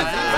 Music